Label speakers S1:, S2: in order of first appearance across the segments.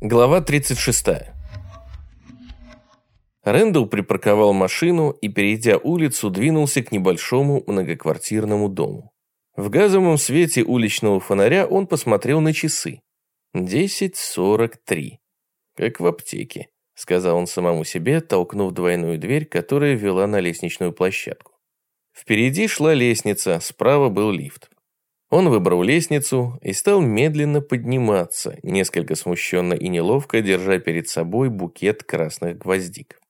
S1: Глава 36. Рэндалл припарковал машину и, перейдя улицу, двинулся к небольшому многоквартирному дому. В газовом свете уличного фонаря он посмотрел на часы. 10.43. Как в аптеке, сказал он самому себе, толкнув двойную дверь, которая вела на лестничную площадку. Впереди шла лестница, справа был лифт. Он выбрал лестницу и стал медленно подниматься, несколько смущенно и неловко, держа перед собой букет красных гвоздик.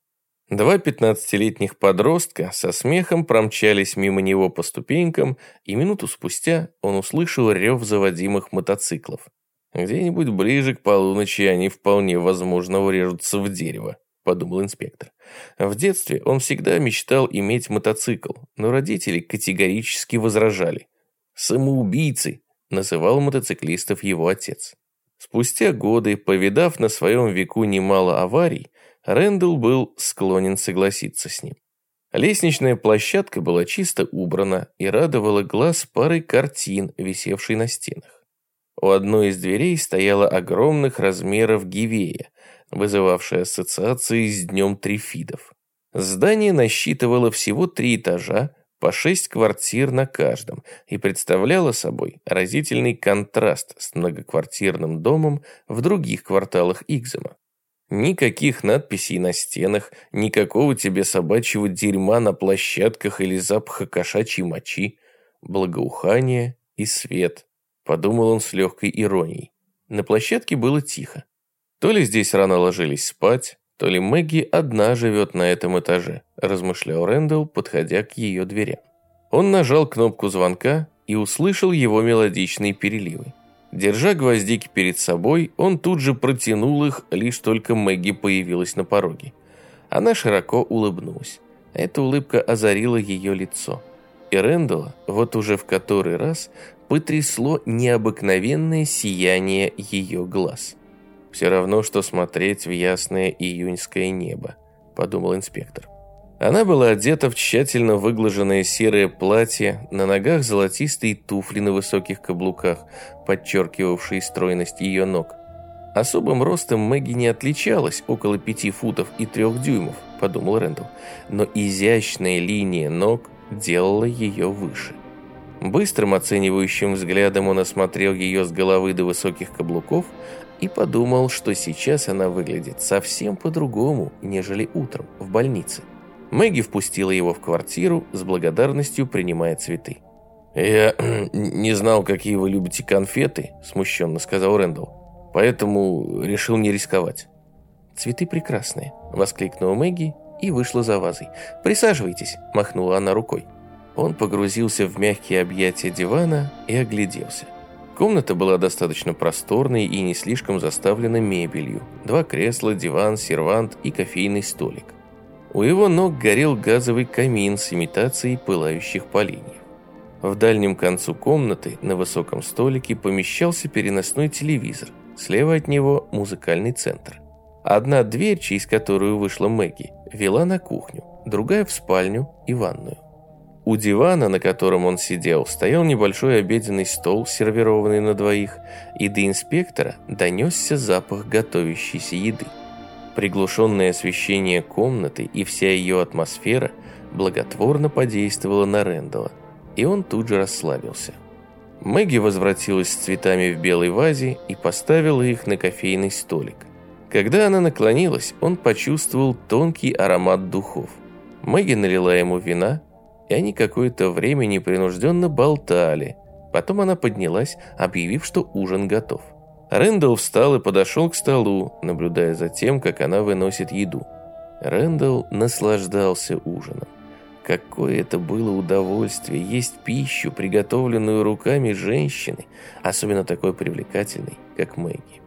S1: Два пятнадцатилетних подростка со смехом промчались мимо него по ступенькам, и минуту спустя он услышал рев заводимых мотоциклов. «Где-нибудь ближе к полуночи они вполне возможно врежутся в дерево», – подумал инспектор. В детстве он всегда мечтал иметь мотоцикл, но родители категорически возражали – «Самоубийцы», называл мотоциклистов его отец. Спустя годы, повидав на своем веку немало аварий, Рэндалл был склонен согласиться с ним. Лестничная площадка была чисто убрана и радовала глаз парой картин, висевшей на стенах. У одной из дверей стояла огромных размеров гивея, вызывавшая ассоциации с Днем Трифидов. Здание насчитывало всего три этажа, по шесть квартир на каждом и представляла собой разительный контраст с многоквартирным домом в других кварталах Игзема. Никаких надписей на стенах, никакого тебе собачьего дерьма на площадках или запаха кошачьей мочи, благоухание и свет, подумал он с легкой иронией. На площадке было тихо. То ли здесь рано ложились спать, то ли Мэгги одна живет на этом этаже, размышлял Рэндалл, подходя к ее дверям. Он нажал кнопку звонка и услышал его мелодичные переливы. Держа гвоздики перед собой, он тут же протянул их, лишь только Мэгги появилась на пороге. Она широко улыбнулась. Эта улыбка озарила ее лицо. И Рэндалла, вот уже в который раз, потрясло необыкновенное сияние ее глаз. Все равно, что смотреть в ясное июньское небо, подумал инспектор. Она была одета в тщательно выглаженное серое платье, на ногах золотистые туфли на высоких каблуках, подчеркивавшие стройность ее ног. Особым ростом Мэгги не отличалась, около пяти футов и трех дюймов, подумал Рэндалл, но изящная линия ног делала ее выше. Быстрым оценивающим взглядом он осмотрел ее с головы до высоких каблуков, и подумал, что сейчас она выглядит совсем по-другому, нежели утром в больнице. Мэгги впустила его в квартиру, с благодарностью принимая цветы. «Я не знал, какие вы любите конфеты», – смущенно сказал Рэндалл, «поэтому решил не рисковать». «Цветы прекрасные», – воскликнула Мэгги и вышла за вазой. «Присаживайтесь», – махнула она рукой. Он погрузился в мягкие объятия дивана и огляделся. Комната была достаточно просторной и не слишком заставлена мебелью. Два кресла, диван, сервант и кофейный столик. У его ног горел газовый камин с имитацией пылающих поленьев. В дальнем концу комнаты на высоком столике помещался переносной телевизор. Слева от него музыкальный центр. Одна дверь, через которую вышла Мэгги, вела на кухню, другая в спальню и ванную. У дивана, на котором он сидел, стоял небольшой обеденный стол, сервированный на двоих, и до инспектора донесся запах готовящейся еды. Приглушенное освещение комнаты и вся ее атмосфера благотворно подействовала на Рэндала, и он тут же расслабился. Мэгги возвратилась с цветами в белой вазе и поставила их на кофейный столик. Когда она наклонилась, он почувствовал тонкий аромат духов. Мэгги налила ему вина, и они какое-то время непринужденно болтали. Потом она поднялась, объявив, что ужин готов. Рэндалл встал и подошел к столу, наблюдая за тем, как она выносит еду. Рэндалл наслаждался ужином. Какое это было удовольствие есть пищу, приготовленную руками женщины, особенно такой привлекательной, как Мэгги.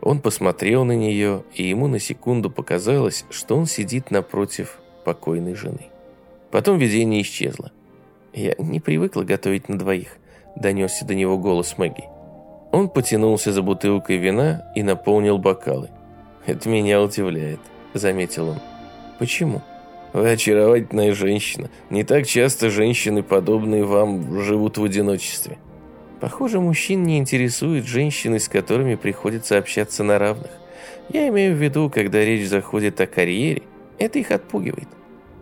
S1: Он посмотрел на нее, и ему на секунду показалось, что он сидит напротив покойной жены. Потом видение исчезло. «Я не привыкла готовить на двоих», – донесся до него голос Мэгги. Он потянулся за бутылкой вина и наполнил бокалы. «Это меня удивляет», – заметил он. «Почему?» «Вы очаровательная женщина. Не так часто женщины, подобные вам, живут в одиночестве». «Похоже, мужчин не интересуют женщины, с которыми приходится общаться на равных», Я имею в виду, когда речь заходит о карьере, это их отпугивает.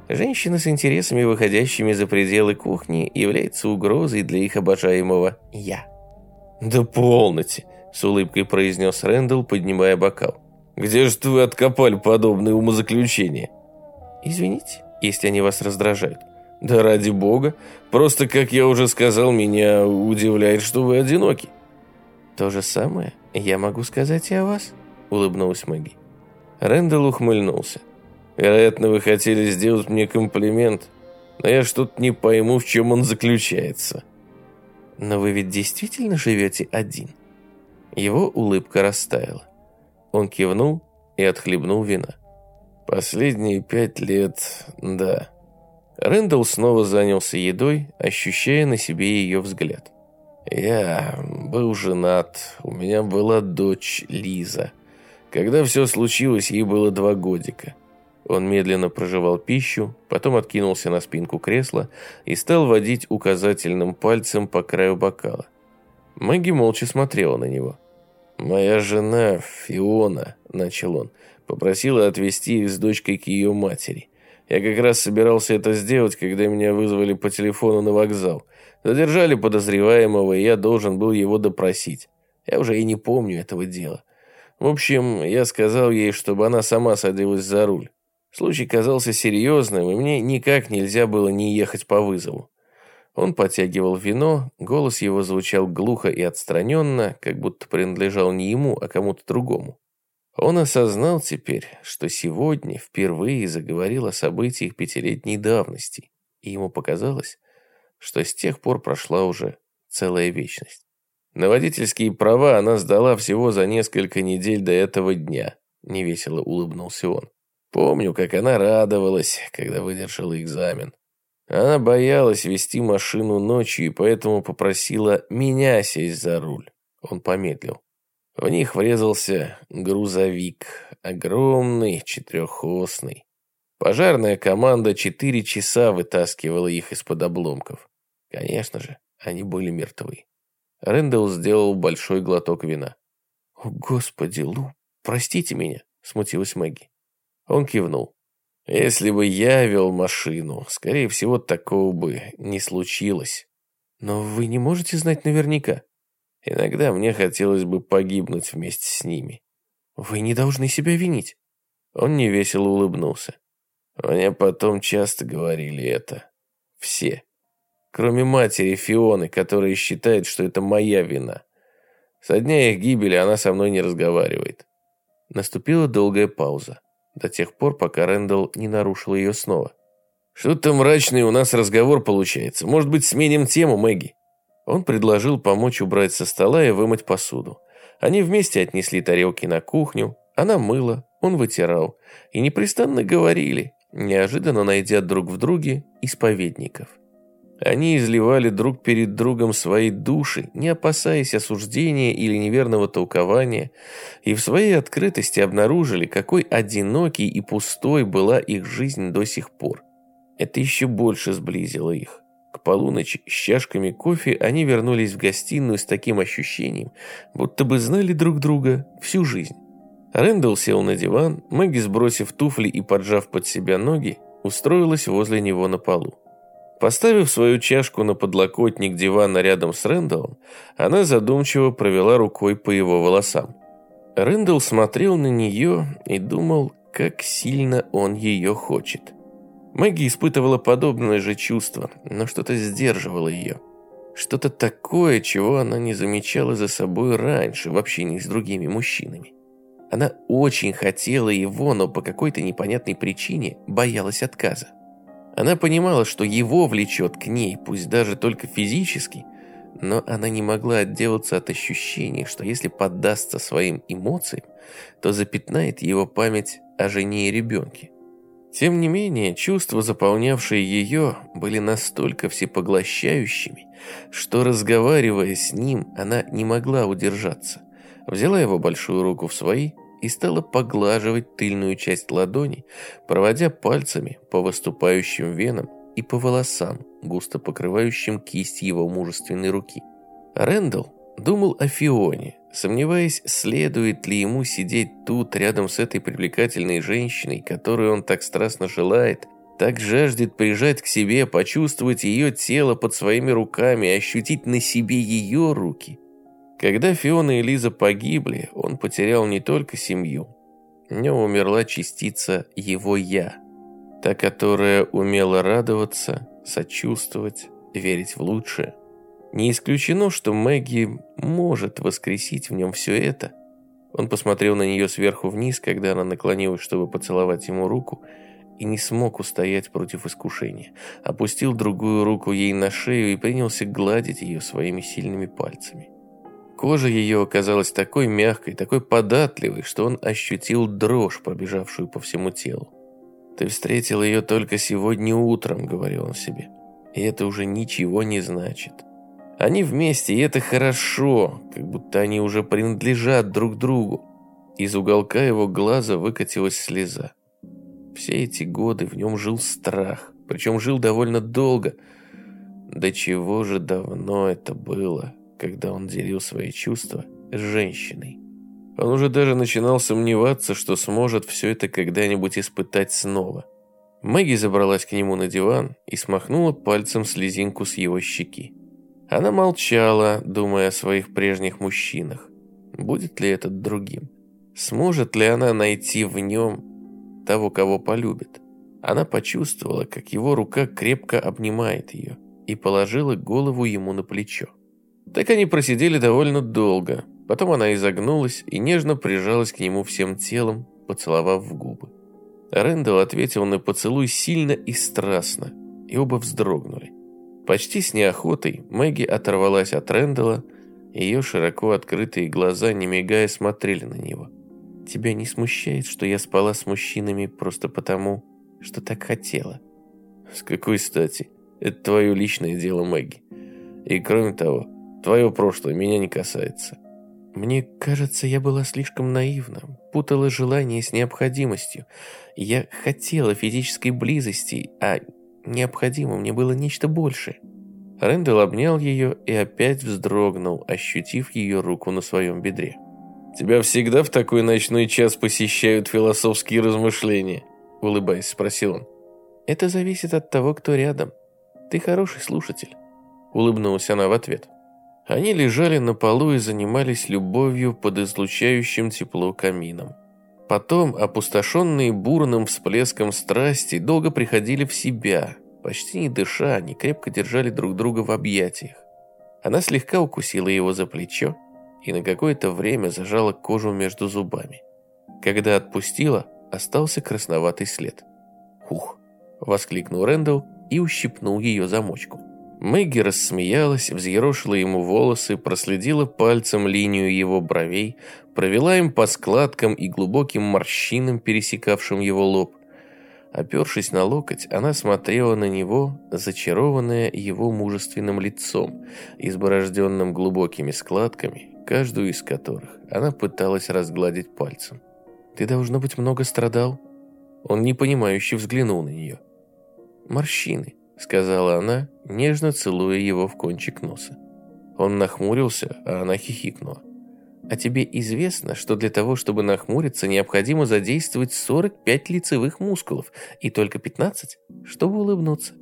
S1: Женщина с интересами, выходящими за пределы кухни, является угрозой для их обожаемого «я». «Да полноте!» – с улыбкой произнес Рэндалл, поднимая бокал. «Где же вы откопали подобные умозаключения?» «Извините, если они вас раздражают». «Да ради бога. Просто, как я уже сказал, меня удивляет, что вы одиноки». «То же самое я могу сказать и о вас», – улыбнулась Мэгги. Рэндалл ухмыльнулся. Вероятно, вы хотели сделать мне комплимент, но я что-то не пойму, в чем он заключается. Но вы ведь действительно живете один? Его улыбка растаяла. Он кивнул и отхлебнул вина. Последние пять лет, да. Рэндалл снова занялся едой, ощущая на себе ее взгляд. Я был женат, у меня была дочь Лиза. Когда все случилось, ей было два годика. Он медленно прожевал пищу, потом откинулся на спинку кресла и стал водить указательным пальцем по краю бокала. Мэгги молча смотрела на него. «Моя жена, Фиона», — начал он, — попросила отвезти их с дочкой к ее матери. Я как раз собирался это сделать, когда меня вызвали по телефону на вокзал. Задержали подозреваемого, и я должен был его допросить. Я уже и не помню этого дела. В общем, я сказал ей, чтобы она сама садилась за руль. Случай казался серьезным, и мне никак нельзя было не ехать по вызову. Он подтягивал вино, голос его звучал глухо и отстраненно, как будто принадлежал не ему, а кому-то другому. Он осознал теперь, что сегодня впервые заговорил о событиях пятилетней давности, и ему показалось, что с тех пор прошла уже целая вечность. На водительские права она сдала всего за несколько недель до этого дня, невесело улыбнулся он. Помню, как она радовалась, когда выдержала экзамен. Она боялась вести машину ночью и поэтому попросила меня сесть за руль. Он помедлил. В них врезался грузовик, огромный, четырехосный. Пожарная команда четыре часа вытаскивала их из-под обломков. Конечно же, они были мертвы. Рэндалл сделал большой глоток вина. «О, Господи, Лу, простите меня», — смутилась Мэгги. Он кивнул. Если бы я вел машину, скорее всего, такого бы не случилось. Но вы не можете знать наверняка. Иногда мне хотелось бы погибнуть вместе с ними. Вы не должны себя винить. Он невесело улыбнулся. Мне потом часто говорили это. Все. Кроме матери Фионы, которая считает, что это моя вина. Со дня их гибели она со мной не разговаривает. Наступила долгая пауза до тех пор, пока Рэндалл не нарушил ее снова. «Что-то мрачный у нас разговор получается. Может быть, сменим тему, Мэгги?» Он предложил помочь убрать со стола и вымыть посуду. Они вместе отнесли тарелки на кухню, она мыла, он вытирал. И непрестанно говорили, неожиданно найдя друг в друге исповедников. Они изливали друг перед другом свои души, не опасаясь осуждения или неверного толкования, и в своей открытости обнаружили, какой одинокий и пустой была их жизнь до сих пор. Это еще больше сблизило их. К полуночи с чашками кофе они вернулись в гостиную с таким ощущением, будто бы знали друг друга всю жизнь. Рэндалл сел на диван, Мэгги, сбросив туфли и поджав под себя ноги, устроилась возле него на полу. Поставив свою чашку на подлокотник дивана рядом с Рэндаллом, она задумчиво провела рукой по его волосам. Рэндалл смотрел на нее и думал, как сильно он ее хочет. Мэгги испытывала подобное же чувство, но что-то сдерживало ее. Что-то такое, чего она не замечала за собой раньше в общении с другими мужчинами. Она очень хотела его, но по какой-то непонятной причине боялась отказа. Она понимала, что его влечет к ней, пусть даже только физически, но она не могла отделаться от ощущения, что если поддастся своим эмоциям, то запятнает его память о жене и ребенке. Тем не менее, чувства, заполнявшие ее, были настолько всепоглощающими, что, разговаривая с ним, она не могла удержаться. Взяла его большую руку в свои и стала поглаживать тыльную часть ладони, проводя пальцами по выступающим венам и по волосам, густо покрывающим кисть его мужественной руки. Рэндалл думал о Фионе, сомневаясь, следует ли ему сидеть тут, рядом с этой привлекательной женщиной, которую он так страстно желает, так жаждет прижать к себе, почувствовать ее тело под своими руками, ощутить на себе ее руки. Когда Фиона и Лиза погибли, он потерял не только семью. В нем умерла частица его «я», та, которая умела радоваться, сочувствовать, верить в лучшее. Не исключено, что Мэгги может воскресить в нем все это. Он посмотрел на нее сверху вниз, когда она наклонилась, чтобы поцеловать ему руку, и не смог устоять против искушения. Опустил другую руку ей на шею и принялся гладить ее своими сильными пальцами. Кожа ее оказалась такой мягкой, такой податливой, что он ощутил дрожь, пробежавшую по всему телу. «Ты встретил ее только сегодня утром», — говорил он себе. «И это уже ничего не значит. Они вместе, и это хорошо, как будто они уже принадлежат друг другу». Из уголка его глаза выкатилась слеза. Все эти годы в нем жил страх, причем жил довольно долго. До чего же давно это было, когда он делил свои чувства с женщиной. Он уже даже начинал сомневаться, что сможет все это когда-нибудь испытать снова. Мэгги забралась к нему на диван и смахнула пальцем слезинку с его щеки. Она молчала, думая о своих прежних мужчинах. Будет ли этот другим? Сможет ли она найти в нем того, кого полюбит? Она почувствовала, как его рука крепко обнимает ее и положила голову ему на плечо. Так они просидели довольно долго, Потом она изогнулась и нежно прижалась к нему всем телом, поцеловав в губы. Рэндалл ответил на поцелуй сильно и страстно, и оба вздрогнули. Почти с неохотой Мэгги оторвалась от Рэндалла, ее широко открытые глаза, не мигая, смотрели на него. «Тебя не смущает, что я спала с мужчинами просто потому, что так хотела?» «С какой стати? Это твое личное дело, Мэгги. И кроме того, твое прошлое меня не касается. Мне кажется, я была слишком наивна, путала желание с необходимостью. Я хотела физической близости, а необходимо мне было нечто большее. Рэндалл обнял ее и опять вздрогнул, ощутив ее руку на своем бедре. «Тебя всегда в такой ночной час посещают философские размышления?» Улыбаясь, спросил он. «Это зависит от того, кто рядом. Ты хороший слушатель», улыбнулась она в ответ. Они лежали на полу и занимались любовью под излучающим тепло камином. Потом, опустошенные бурным всплеском страсти, долго приходили в себя. Почти не дыша, они крепко держали друг друга в объятиях. Она слегка укусила его за плечо и на какое-то время зажала кожу между зубами. Когда отпустила, остался красноватый след. «Хух!» – воскликнул Рэндалл и ущипнул ее замочку. Мэгги рассмеялась, взъерошила ему волосы, проследила пальцем линию его бровей, провела им по складкам и глубоким морщинам, пересекавшим его лоб. Опершись на локоть, она смотрела на него, зачарованная его мужественным лицом, изборожденным глубокими складками, каждую из которых она пыталась разгладить пальцем. «Ты, должно быть, много страдал?» Он непонимающе взглянул на нее. «Морщины», — сказала она, нежно целуя его в кончик носа. Он нахмурился, а она хихикнула. «А тебе известно, что для того, чтобы нахмуриться, необходимо задействовать 45 лицевых мускулов и только 15, чтобы улыбнуться?»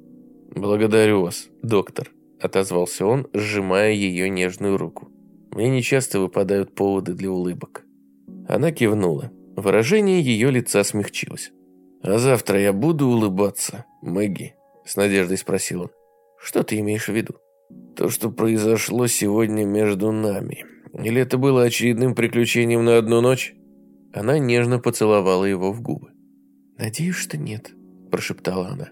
S1: «Благодарю вас, доктор», — отозвался он, сжимая ее нежную руку. «Мне нечасто выпадают поводы для улыбок». Она кивнула. Выражение ее лица смягчилось. «А завтра я буду улыбаться, Мэгги?» С надеждой спросил он. Что ты имеешь в виду? То, что произошло сегодня между нами. Или это было очередным приключением на одну ночь? Она нежно поцеловала его в губы. «Надеюсь, что нет», – прошептала она.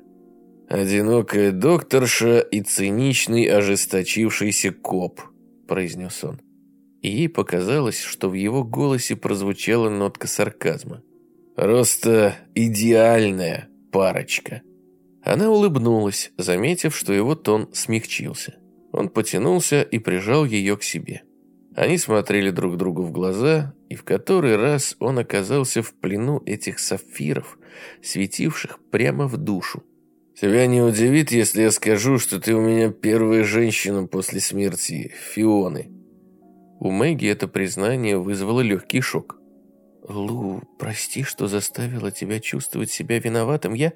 S1: «Одинокая докторша и циничный ожесточившийся коп», – произнес он. И ей показалось, что в его голосе прозвучала нотка сарказма. «Просто идеальная парочка». Она улыбнулась, заметив, что его тон смягчился. Он потянулся и прижал ее к себе. Они смотрели друг другу в глаза, и в который раз он оказался в плену этих сапфиров, светивших прямо в душу. «Тебя не удивит, если я скажу, что ты у меня первая женщина после смерти Фионы?» У Мэгги это признание вызвало легкий шок. «Лу, прости, что заставила тебя чувствовать себя виноватым. Я...»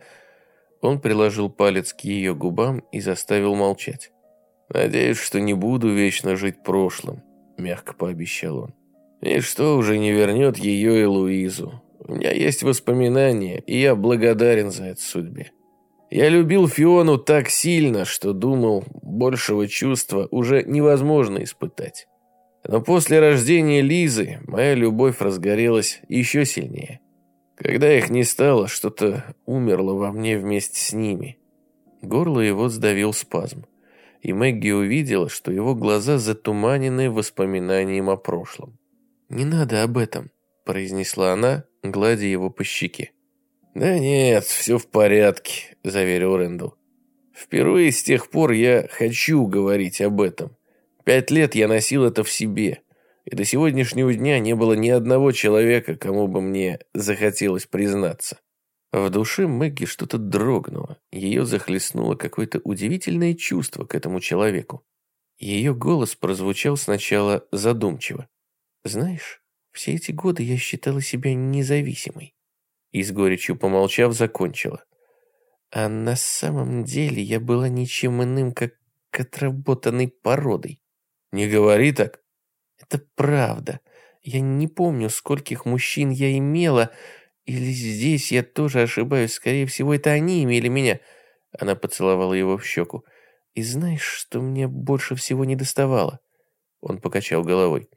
S1: Он приложил палец к ее губам и заставил молчать. «Надеюсь, что не буду вечно жить прошлым», — мягко пообещал он. «Ничто уже не вернет ее и Луизу. У меня есть воспоминания, и я благодарен за это судьбе. Я любил Фиону так сильно, что думал, большего чувства уже невозможно испытать. Но после рождения Лизы моя любовь разгорелась еще сильнее. Когда их не стало, что-то умерло во мне вместе с ними. Горло его сдавил спазм. И Мэгги увидела, что его глаза затуманены воспоминанием о прошлом. «Не надо об этом», – произнесла она, гладя его по щеке. «Да нет, все в порядке», – заверил Рэндалл. «Впервые с тех пор я хочу говорить об этом. Пять лет я носил это в себе, и до сегодняшнего дня не было ни одного человека, кому бы мне захотелось признаться». В душе Мэгги что-то дрогнуло, ее захлестнуло какое-то удивительное чувство к этому человеку. Ее голос прозвучал сначала задумчиво. «Знаешь, все эти годы я считала себя независимой». И с горечью помолчав, закончила. «А на самом деле я была ничем иным, как отработанной породой». «Не говори так». «Это правда. Я не помню, скольких мужчин я имела, или здесь я тоже ошибаюсь. Скорее всего, это они имели меня». Она поцеловала его в щеку. «И знаешь, что мне больше всего не доставало?» Он покачал головой.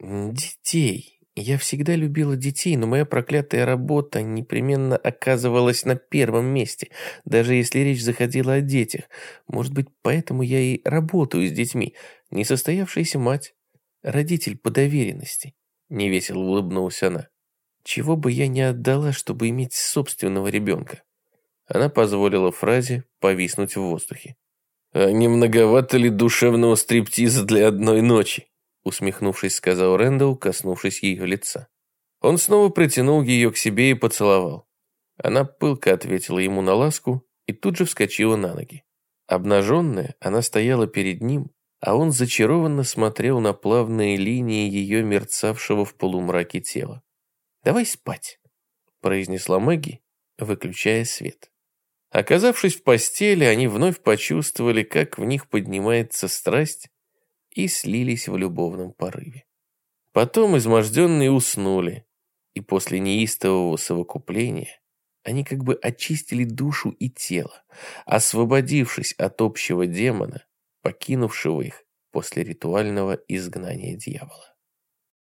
S1: «Детей. Я всегда любила детей, но моя проклятая работа непременно оказывалась на первом месте, даже если речь заходила о детях. Может быть, поэтому я и работаю с детьми. Несостоявшаяся мать, родитель по доверенности». Невесело улыбнулась она. «Чего бы я не отдала, чтобы иметь собственного ребенка?» Она позволила фразе повиснуть в воздухе. «А не многовато ли душевного стриптиза для одной ночи?» усмехнувшись, сказал Рэндалл, коснувшись ее лица. Он снова притянул ее к себе и поцеловал. Она пылко ответила ему на ласку и тут же вскочила на ноги. Обнаженная, она стояла перед ним, а он зачарованно смотрел на плавные линии ее мерцавшего в полумраке тела. «Давай спать», — произнесла Мэгги, выключая свет. Оказавшись в постели, они вновь почувствовали, как в них поднимается страсть, и слились в любовном порыве. Потом изможденные уснули, и после неистового совокупления они как бы очистили душу и тело, освободившись от общего демона, покинувшего их после ритуального изгнания дьявола.